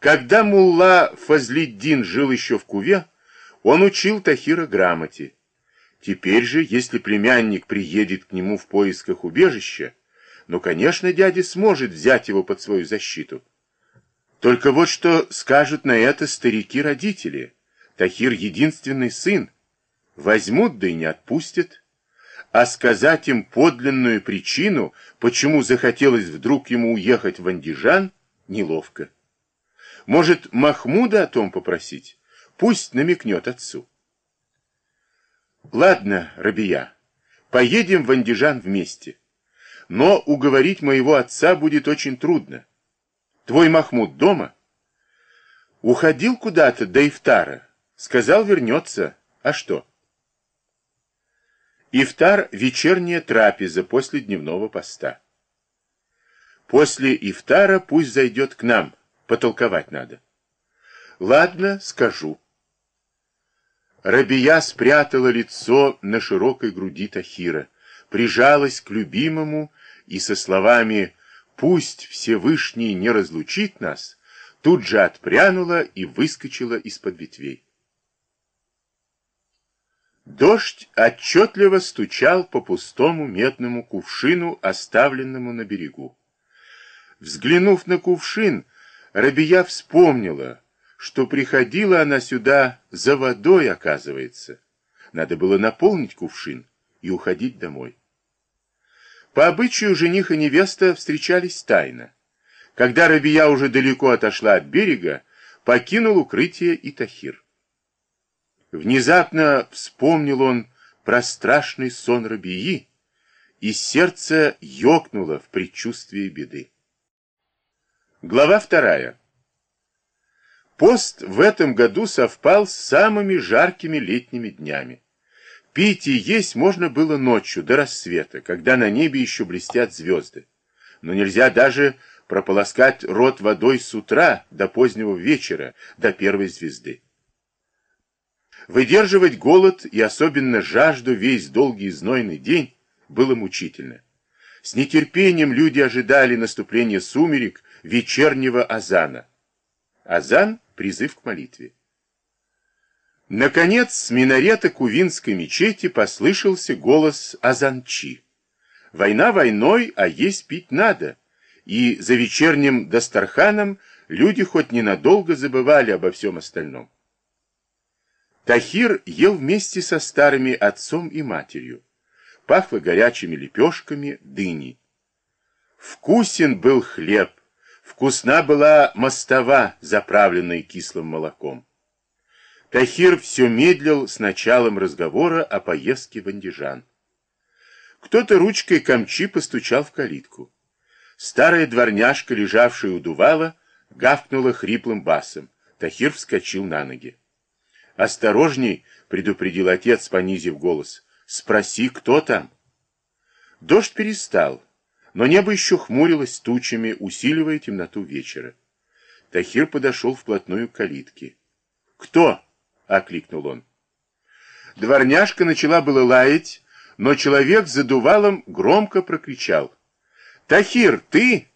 Когда мулла Фазлиддин жил еще в Куве, он учил Тахира грамоте. Теперь же, если племянник приедет к нему в поисках убежища, ну, конечно, дядя сможет взять его под свою защиту. Только вот что скажут на это старики-родители. Тахир единственный сын. Возьмут, да и не отпустят. А сказать им подлинную причину, почему захотелось вдруг ему уехать в Андижан, неловко. Может, Махмуда о том попросить? Пусть намекнет отцу. Ладно, Рабия, поедем в Андижан вместе. Но уговорить моего отца будет очень трудно. Твой Махмуд дома? Уходил куда-то до Ифтара. Сказал, вернется. А что? Ифтар – вечерняя трапеза после дневного поста. После Ифтара пусть зайдет к нам, потолковать надо. Ладно, скажу. Рабия спрятала лицо на широкой груди Тахира, прижалась к любимому и со словами «Пусть Всевышний не разлучит нас», тут же отпрянула и выскочила из-под ветвей. Дождь отчетливо стучал по пустому медному кувшину, оставленному на берегу. Взглянув на кувшин, Рабия вспомнила, что приходила она сюда за водой, оказывается. Надо было наполнить кувшин и уходить домой. По обычаю жених и невеста встречались тайно. Когда Рабия уже далеко отошла от берега, покинул укрытие и Тахир. Внезапно вспомнил он про страшный сон Рабии, и сердце ёкнуло в предчувствии беды. Глава вторая. Пост в этом году совпал с самыми жаркими летними днями. Пить и есть можно было ночью до рассвета, когда на небе еще блестят звезды. Но нельзя даже прополоскать рот водой с утра до позднего вечера, до первой звезды. Выдерживать голод и особенно жажду весь долгий знойный день было мучительно. С нетерпением люди ожидали наступления сумерек вечернего азана. Азан призыв к молитве. Наконец, с минарета Кувинской мечети послышался голос Азанчи. Война войной, а есть пить надо. И за вечерним Дастарханом люди хоть ненадолго забывали обо всем остальном. Тахир ел вместе со старыми отцом и матерью. Пахло горячими лепешками дыни. Вкусен был хлеб, Вкусна была мостова, заправленная кислым молоком. Тахир все медлил с началом разговора о поездке в Андижан. Кто-то ручкой камчи постучал в калитку. Старая дворняжка, лежавшая у дувала, гавкнула хриплым басом. Тахир вскочил на ноги. «Осторожней!» — предупредил отец, понизив голос. «Спроси, кто там?» Дождь перестал но небо еще хмурилось тучами, усиливая темноту вечера. Тахир подошел вплотную к калитке. «Кто?» — окликнул он. Дворняжка начала было лаять, но человек за дувалом громко прокричал. «Тахир, ты?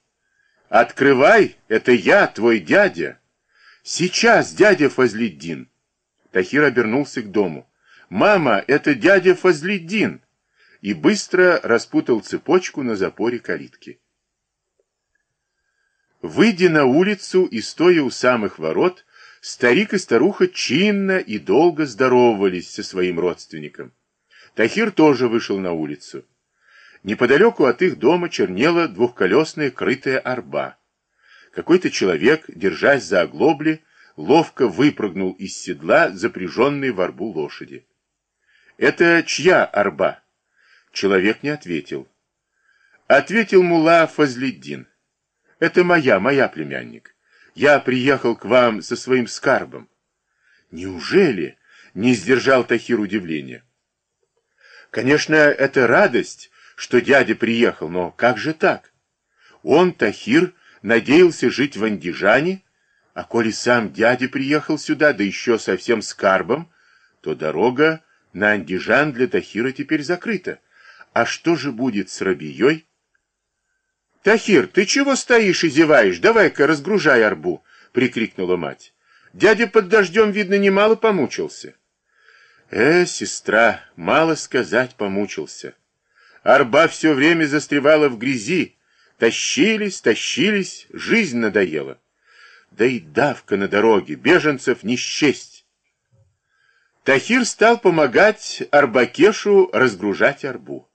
Открывай, это я, твой дядя!» «Сейчас, дядя Фазлиддин!» Тахир обернулся к дому. «Мама, это дядя Фазлиддин!» И быстро распутал цепочку на запоре калитки. Выйдя на улицу и стоя у самых ворот, старик и старуха чинно и долго здоровались со своим родственником. Тахир тоже вышел на улицу. Неподалеку от их дома чернела двухколесная крытая арба. Какой-то человек, держась за оглобли, ловко выпрыгнул из седла запряженной в арбу лошади. «Это чья арба?» Человек не ответил. Ответил мула Фазлиддин. Это моя, моя племянник. Я приехал к вам со своим скарбом. Неужели? Не сдержал Тахир удивления. Конечно, это радость, что дядя приехал, но как же так? Он, Тахир, надеялся жить в Андижане, а коли сам дядя приехал сюда, да еще совсем с карбом, то дорога на Андижан для Тахира теперь закрыта. А что же будет с Рабией? Тахир, ты чего стоишь и зеваешь? Давай-ка разгружай арбу, — прикрикнула мать. «Дядя под дождем, видно, немало помучился». «Э, сестра, мало сказать помучился. Арба все время застревала в грязи. Тащились, тащились, жизнь надоела. Да и давка на дороге, беженцев не счесть». Тахир стал помогать Арбакешу разгружать арбу.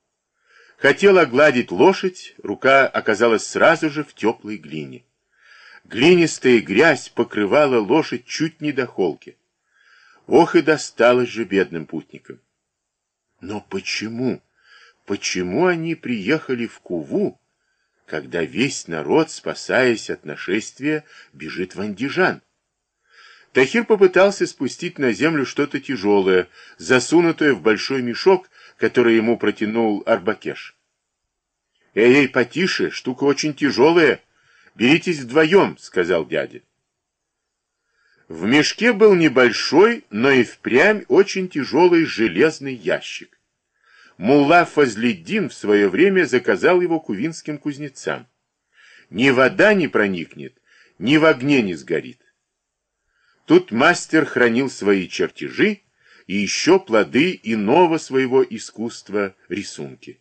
Хотел огладить лошадь, рука оказалась сразу же в теплой глине. Глинистая грязь покрывала лошадь чуть не до холки. Ох и досталось же бедным путникам. Но почему, почему они приехали в Куву, когда весь народ, спасаясь от нашествия, бежит в Андижан? Тахир попытался спустить на землю что-то тяжелое, засунутое в большой мешок, который ему протянул Арбакеш. «Эй-эй, потише, штука очень тяжелая, беритесь вдвоем», — сказал дядя. В мешке был небольшой, но и впрямь очень тяжелый железный ящик. Мулла Фазлиддин в свое время заказал его кувинским кузнецам. Ни вода не проникнет, ни в огне не сгорит. Тут мастер хранил свои чертежи и еще плоды иного своего искусства рисунки.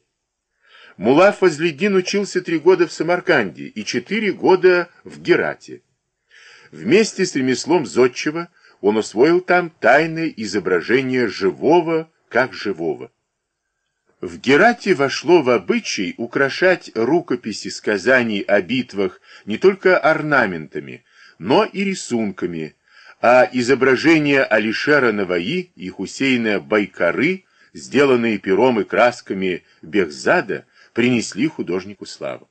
Мула Фазлиддин учился три года в Самарканде и четыре года в Герате. Вместе с ремеслом зодчего он усвоил там тайное изображение живого как живого. В Герате вошло в обычай украшать рукописи сказаний о битвах не только орнаментами, но и рисунками, а изображения Алишера Наваи и Хусейна Байкары, сделанные пером и красками Бехзада, принесли художнику славу.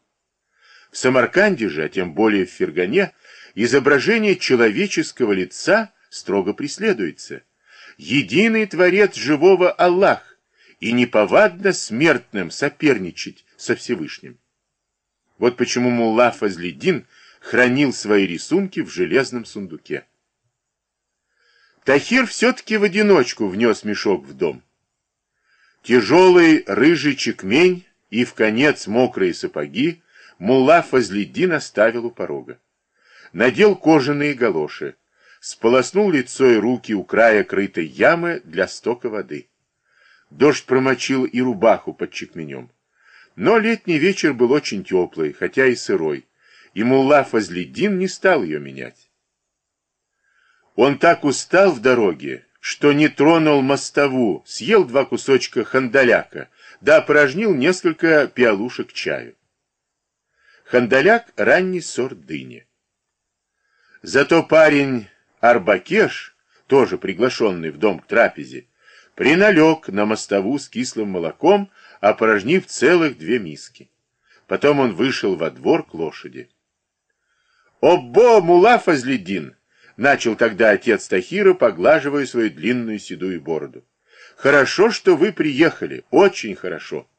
В Самарканде же, а тем более в Фергане, изображение человеческого лица строго преследуется. Единый Творец живого Аллах, и неповадно смертным соперничать со Всевышним. Вот почему Мулла Фазлидин хранил свои рисунки в железном сундуке. Тахир все-таки в одиночку внес мешок в дом. Тяжелый рыжий чекмень и в конец мокрые сапоги мулла Фазлиддин оставил у порога. Надел кожаные галоши, сполоснул лицо и руки у края крытой ямы для стока воды. Дождь промочил и рубаху под чекменем. Но летний вечер был очень теплый, хотя и сырой, и мулла Фазлиддин не стал ее менять. Он так устал в дороге, что не тронул мостову, съел два кусочка хандаляка, да опорожнил несколько пиалушек чаю. Хандаляк — ранний сорт дыни. Зато парень Арбакеш, тоже приглашенный в дом к трапезе, приналег на мостову с кислым молоком, опорожнив целых две миски. Потом он вышел во двор к лошади. «Обо, мула Фазлидин!» Начал тогда отец Тахира, поглаживая свою длинную седую бороду. Хорошо, что вы приехали, очень хорошо.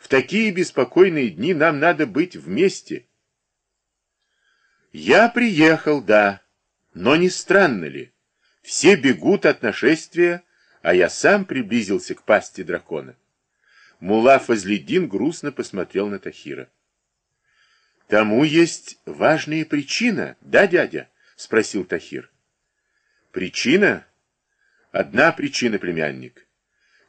В такие беспокойные дни нам надо быть вместе. Я приехал, да, но не странно ли? Все бегут от нашествия, а я сам приблизился к пасти дракона. Мула Фазлидин грустно посмотрел на Тахира. Тому есть важная причина, да, дядя? — спросил Тахир. «Причина? Одна причина, племянник.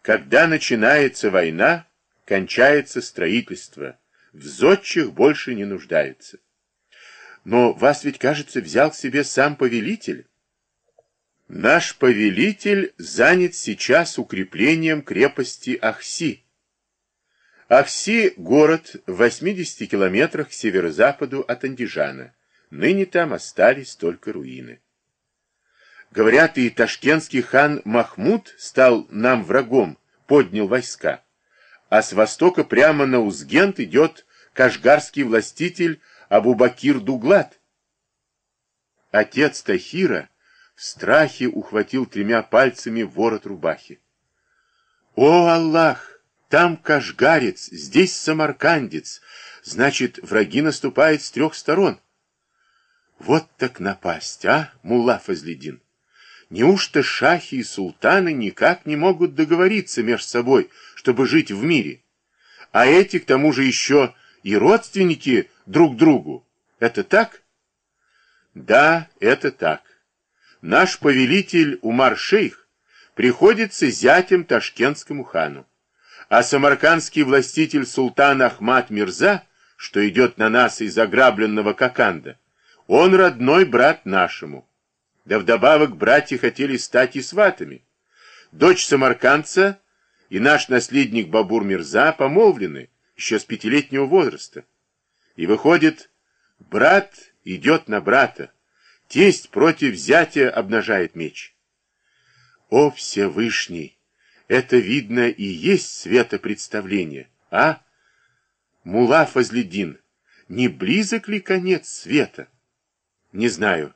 Когда начинается война, кончается строительство. В зодчих больше не нуждается. Но вас ведь, кажется, взял к себе сам повелитель. Наш повелитель занят сейчас укреплением крепости Ахси. Ахси – город в 80 километрах к северо-западу от Андижана. Ныне там остались только руины. Говорят, и ташкентский хан Махмуд стал нам врагом, поднял войска. А с востока прямо на Узгент идет кашгарский властитель Абубакир Дуглат. Отец Тахира в страхе ухватил тремя пальцами ворот рубахи. «О, Аллах! Там кашгарец, здесь самаркандец. Значит, враги наступают с трех сторон. Вот так напасть, а, мулла Фазлидин? Неужто шахи и султаны никак не могут договориться между собой, чтобы жить в мире? А эти, к тому же, еще и родственники друг другу. Это так? Да, это так. Наш повелитель Умар-шейх приходится зятем ташкентскому хану, а самаркандский властитель султан Ахмад Мирза, что идет на нас из ограбленного Коканда, он родной брат нашему. Да вдобавок братья хотели стать и сватами. Дочь самаркандца и наш наследник Бабур Мирза помолвлены еще с пятилетнего возраста. И выходит, брат идет на брата, тесть против зятя обнажает меч. О, Всевышний! Это, видно, и есть светопредставление, а? Мула Фазледин, не близок ли конец света? Не знаю.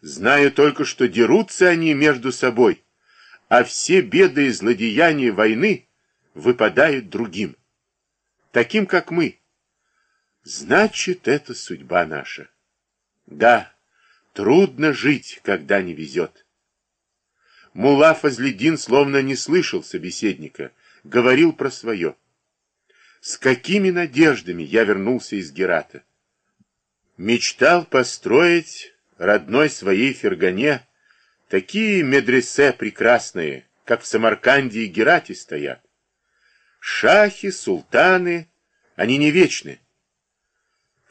Знаю только, что дерутся они между собой, а все беды и злодеяния войны выпадают другим, таким, как мы. Значит, это судьба наша. Да, трудно жить, когда не везет. Мула Фазледин словно не слышал собеседника, говорил про свое. С какими надеждами я вернулся из Герата? Мечтал построить родной своей Фергане такие медресе прекрасные, как в Самарканде и Герате стоят. Шахи, султаны, они не вечны.